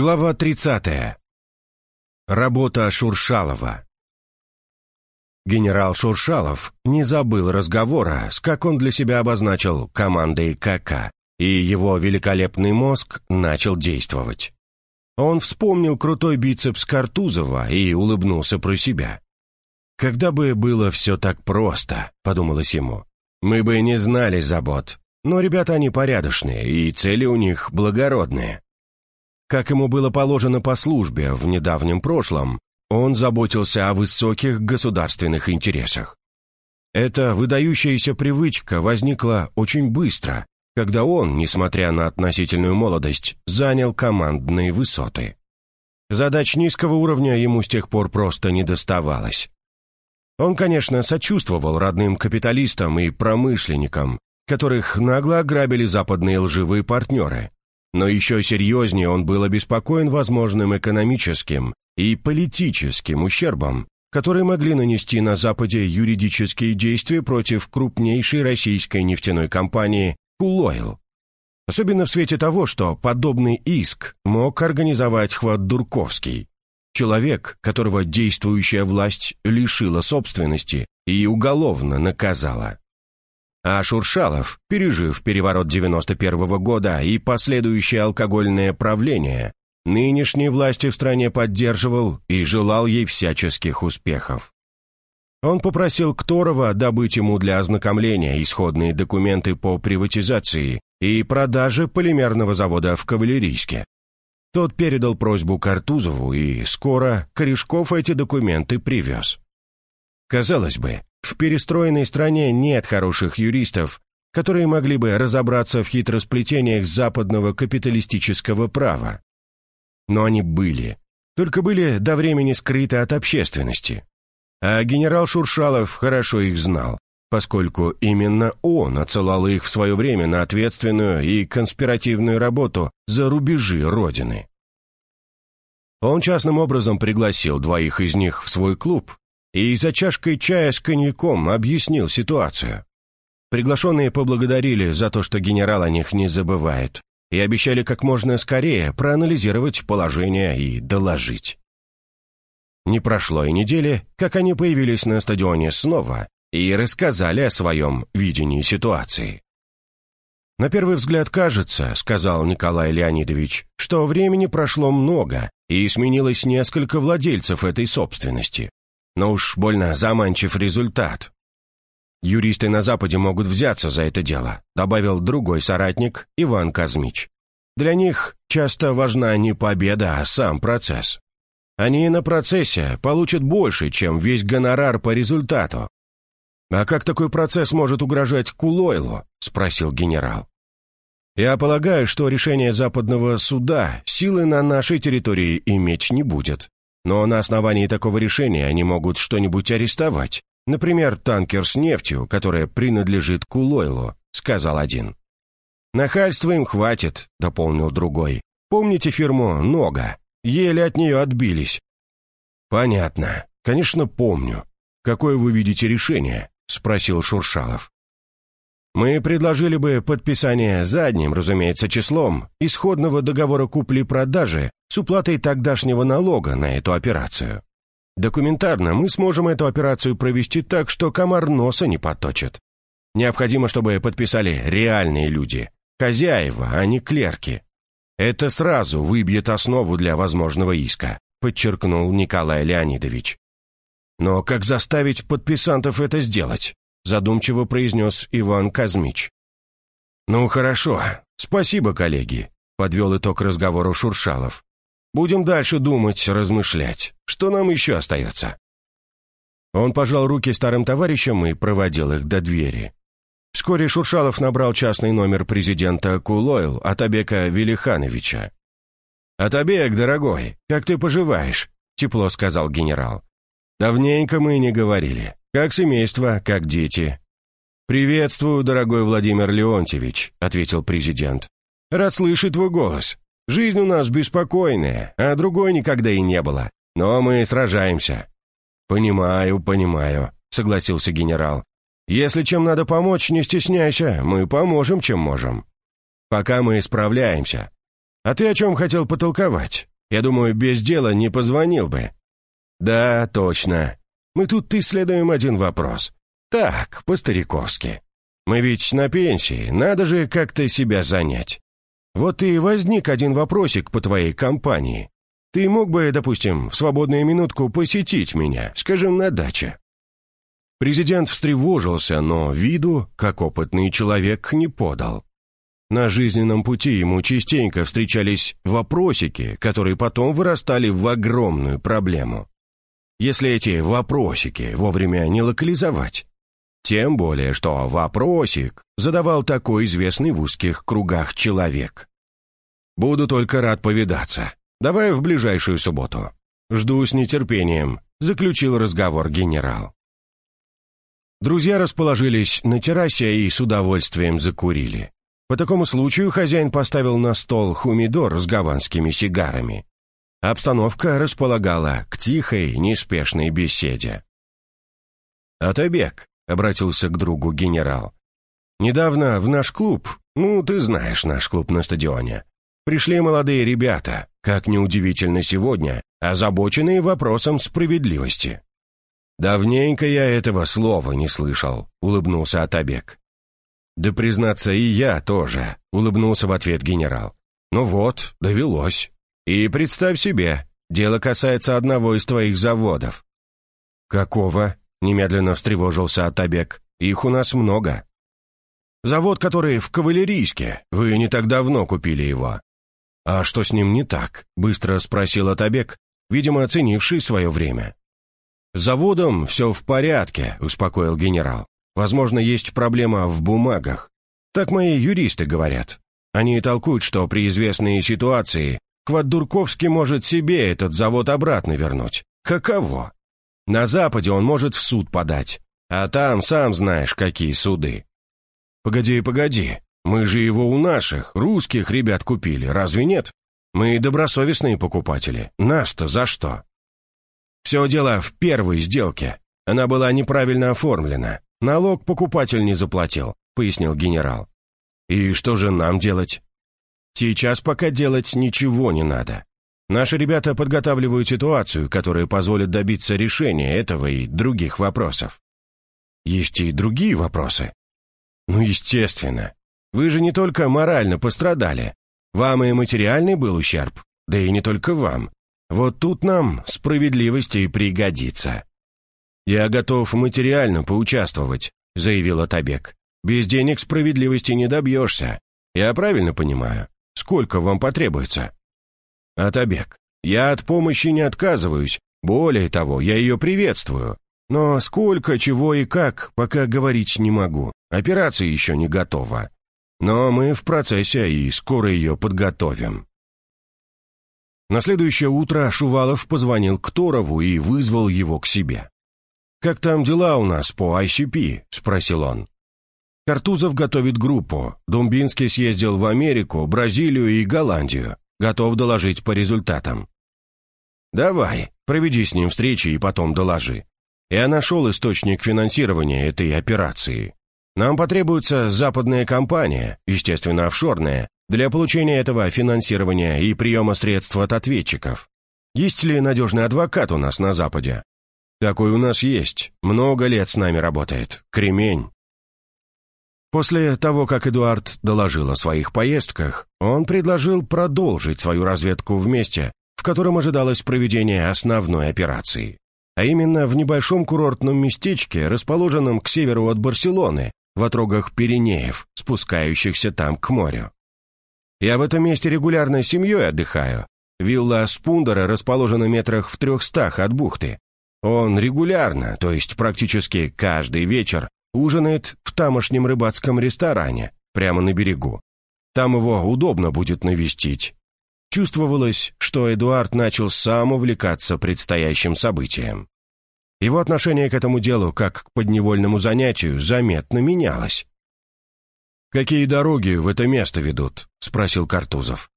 Глава 30. Работа Шуршалова. Генерал Шуршалов не забыл разговора, с как он для себя обозначил командой КК, и его великолепный мозг начал действовать. Он вспомнил крутой бицепс Картузова и улыбнулся про себя. «Когда бы было все так просто», — подумалось ему, — «мы бы не знали забот. Но ребята они порядочные, и цели у них благородные». Как ему было положено по службе в недавнем прошлом, он заботился о высоких государственных интересах. Эта выдающаяся привычка возникла очень быстро, когда он, несмотря на относительную молодость, занял командные высоты. Задач низкого уровня ему с тех пор просто не доставалось. Он, конечно, сочувствовал родным капиталистам и промышленникам, которых нагло ограбили западные лживые партнеры, но еще серьезнее он был обеспокоен возможным экономическим и политическим ущербом, которые могли нанести на Западе юридические действия против крупнейшей российской нефтяной компании «Кулойл». Особенно в свете того, что подобный иск мог организовать Хват Дурковский, человек, которого действующая власть лишила собственности и уголовно наказала. А Шуршалов, пережив переворот 91 -го года и последующее алкогольное правление, нынешней власти в стране поддерживал и желал ей всяческих успехов. Он попросил Кторова добыть ему для ознакомления исходные документы по приватизации и продаже полимерного завода в Кавалерийске. Тот передал просьбу Картузову, и скоро Корешков эти документы привез. Казалось бы, в перестроенной стране нет хороших юристов, которые могли бы разобраться в хитросплетениях западного капиталистического права. Но они были, только были до времени скрыты от общественности. А генерал Шуршалов хорошо их знал, поскольку именно он отсылал их в свое время на ответственную и конспиративную работу за рубежи Родины. Он частным образом пригласил двоих из них в свой клуб и за чашкой чая с коньяком объяснил ситуацию. Приглашенные поблагодарили за то, что генерал о них не забывает, и обещали как можно скорее проанализировать положение и доложить. Не прошло и недели, как они появились на стадионе снова и рассказали о своем видении ситуации. «На первый взгляд кажется, — сказал Николай Леонидович, — что времени прошло много, и сменилось несколько владельцев этой собственности но уж больно заманчив результат. Юристы на Западе могут взяться за это дело, добавил другой соратник, Иван Казмич. Для них часто важна не победа, а сам процесс. Они на процессе получат больше, чем весь гонорар по результату. «А как такой процесс может угрожать Кулойлу?» — спросил генерал. «Я полагаю, что решение западного суда силы на нашей территории иметь не будет. Но на основании такого решения они могут что-нибудь арестовать. Например, танкер с нефтью, которая принадлежит Кулойлу, сказал один. «Нахальства им хватит», — дополнил другой. «Помните фирму «Нога»? Еле от нее отбились». «Понятно. Конечно, помню. Какое вы видите решение?» — спросил Шуршалов. Мы предложили бы подписание задним, разумеется, числом исходного договора купли-продажи с уплатой тогдашнего налога на эту операцию. Документарно мы сможем эту операцию провести так, что комар носа не поточит. Необходимо, чтобы подписали реальные люди, хозяева, а не клерки. Это сразу выбьет основу для возможного иска, подчеркнул Николай Леонидович. Но как заставить подписантов это сделать? задумчиво произнес Иван Казмич. «Ну, хорошо. Спасибо, коллеги», — подвел итог разговору Шуршалов. «Будем дальше думать, размышлять. Что нам еще остается?» Он пожал руки старым товарищам и проводил их до двери. Вскоре Шуршалов набрал частный номер президента Кулойл Атабека Велихановича. «Атабек, дорогой, как ты поживаешь?» — тепло сказал генерал. «Давненько мы не говорили. Как семейство, как дети». «Приветствую, дорогой Владимир Леонтьевич», — ответил президент. «Рад слышать твой голос. Жизнь у нас беспокойная, а другой никогда и не было. Но мы сражаемся». «Понимаю, понимаю», — согласился генерал. «Если чем надо помочь, не стесняйся, мы поможем, чем можем. Пока мы справляемся. А ты о чем хотел потолковать? Я думаю, без дела не позвонил бы». «Да, точно. Мы тут исследуем один вопрос. Так, по-стариковски. Мы ведь на пенсии, надо же как-то себя занять. Вот и возник один вопросик по твоей компании. Ты мог бы, допустим, в свободную минутку посетить меня, скажем, на даче?» Президент встревожился, но виду, как опытный человек, не подал. На жизненном пути ему частенько встречались вопросики, которые потом вырастали в огромную проблему. Если эти вопросики вовремя не локализовать. Тем более, что вопросик задавал такой известный в узких кругах человек. «Буду только рад повидаться. Давай в ближайшую субботу. Жду с нетерпением», — заключил разговор генерал. Друзья расположились на террасе и с удовольствием закурили. По такому случаю хозяин поставил на стол хумидор с гаванскими сигарами. Обстановка располагала к тихой, неспешной беседе. «Атабек», — обратился к другу генерал, — «недавно в наш клуб, ну, ты знаешь наш клуб на стадионе, пришли молодые ребята, как неудивительно сегодня, озабоченные вопросом справедливости. «Давненько я этого слова не слышал», — улыбнулся Атабек. «Да, признаться, и я тоже», — улыбнулся в ответ генерал. «Ну вот, довелось. И представь себе, дело касается одного из твоих заводов». «Какого?» — немедленно встревожился Атабек. «Их у нас много». «Завод, который в Кавалерийске. Вы не так давно купили его». «А что с ним не так?» — быстро спросил Атабек, видимо, оценивший свое время. «С заводом все в порядке», — успокоил генерал. «Возможно, есть проблема в бумагах. Так мои юристы говорят. Они толкуют, что при известной ситуации Кваддурковский может себе этот завод обратно вернуть. Каково? На Западе он может в суд подать, а там сам знаешь, какие суды. Погоди, погоди, мы же его у наших, русских ребят купили, разве нет? Мы добросовестные покупатели. Нас-то за что? Все дело в первой сделке. Она была неправильно оформлена. Налог покупатель не заплатил», — пояснил генерал. «И что же нам делать?» «Сейчас пока делать ничего не надо. Наши ребята подготавливают ситуацию, которая позволит добиться решения этого и других вопросов». «Есть и другие вопросы?» «Ну, естественно. Вы же не только морально пострадали. Вам и материальный был ущерб. Да и не только вам. Вот тут нам справедливости и пригодится». «Я готов материально поучаствовать», — заявил Атабек. «Без денег справедливости не добьешься. Я правильно понимаю? Сколько вам потребуется?» «Атабек, я от помощи не отказываюсь. Более того, я ее приветствую. Но сколько, чего и как, пока говорить не могу. Операция еще не готова. Но мы в процессе и скоро ее подготовим». На следующее утро Шувалов позвонил к Торову и вызвал его к себе. «Как там дела у нас по ICP?» — спросил он. Картузов готовит группу. Думбинский съездил в Америку, Бразилию и Голландию. Готов доложить по результатам. «Давай, проведи с ним встречи и потом доложи. Я нашел источник финансирования этой операции. Нам потребуется западная компания, естественно, офшорная, для получения этого финансирования и приема средств от ответчиков. Есть ли надежный адвокат у нас на Западе? Такой у нас есть. Много лет с нами работает. Кремень. После того, как Эдуард доложил о своих поездках, он предложил продолжить свою разведку в месте, в котором ожидалось проведение основной операции. А именно в небольшом курортном местечке, расположенном к северу от Барселоны, в отрогах Пиренеев, спускающихся там к морю. Я в этом месте регулярно семьей отдыхаю. Вилла Спундера расположена метрах в трехстах от бухты. Он регулярно, то есть практически каждый вечер, ужинает в тамошнем рыбацком ресторане, прямо на берегу. Там его удобно будет навестить. Чувствовалось, что Эдуард начал сам увлекаться предстоящим событием. Его отношение к этому делу, как к подневольному занятию, заметно менялось. «Какие дороги в это место ведут?» — спросил Картузов.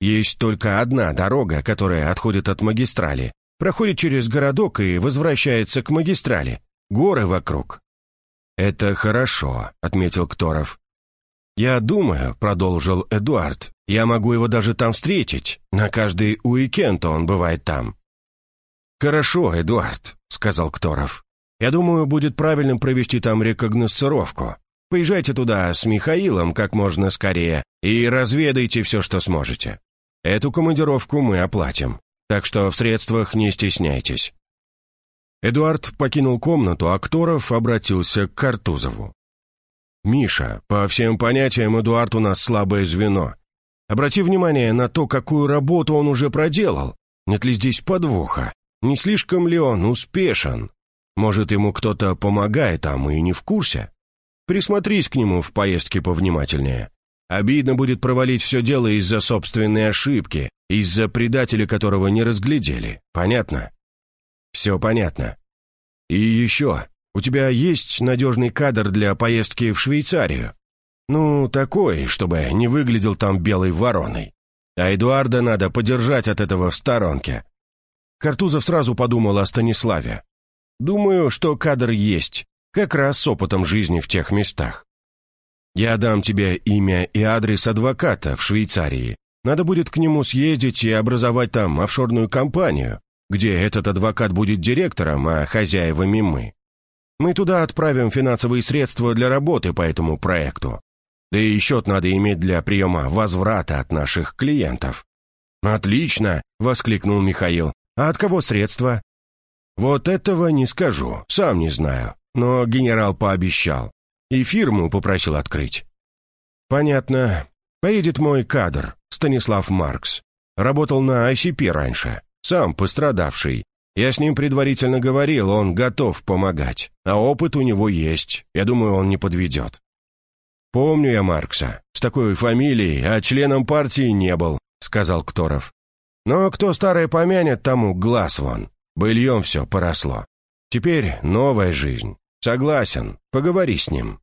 «Есть только одна дорога, которая отходит от магистрали, проходит через городок и возвращается к магистрали. Горы вокруг». «Это хорошо», — отметил Кторов. «Я думаю», — продолжил Эдуард, «я могу его даже там встретить, На каждый уикенд он бывает там». «Хорошо, Эдуард», — сказал Кторов. «Я думаю, будет правильным провести там рекогносцировку. Поезжайте туда с Михаилом как можно скорее и разведайте все, что сможете. Эту командировку мы оплатим, так что в средствах не стесняйтесь». Эдуард покинул комнату, а Кторов обратился к Картузову. «Миша, по всем понятиям Эдуард у нас слабое звено. Обрати внимание на то, какую работу он уже проделал. Нет ли здесь подвоха? Не слишком ли он успешен? Может, ему кто-то помогает, а мы и не в курсе? Присмотрись к нему в поездке повнимательнее. Обидно будет провалить все дело из-за собственной ошибки, из-за предателя, которого не разглядели. Понятно? Все понятно. И еще, у тебя есть надежный кадр для поездки в Швейцарию? Ну, такой, чтобы не выглядел там белой вороной. А Эдуарда надо подержать от этого в сторонке. Картузов сразу подумал о Станиславе. Думаю, что кадр есть, как раз с опытом жизни в тех местах. Я дам тебе имя и адрес адвоката в Швейцарии. Надо будет к нему съездить и образовать там офшорную компанию, где этот адвокат будет директором, а хозяевами мы. Мы туда отправим финансовые средства для работы по этому проекту. Да и счет надо иметь для приема возврата от наших клиентов». «Отлично!» — воскликнул Михаил. «А от кого средства?» «Вот этого не скажу, сам не знаю. Но генерал пообещал. И фирму попросил открыть». «Понятно. Поедет мой кадр, Станислав Маркс. Работал на ICP раньше. Сам пострадавший. Я с ним предварительно говорил, он готов помогать. А опыт у него есть. Я думаю, он не подведет. «Помню я Маркса. С такой фамилией, а членом партии не был», — сказал Кторов. «Но кто старое помянет, тому глаз вон. Быльем все поросло. Теперь новая жизнь. Согласен, поговори с ним».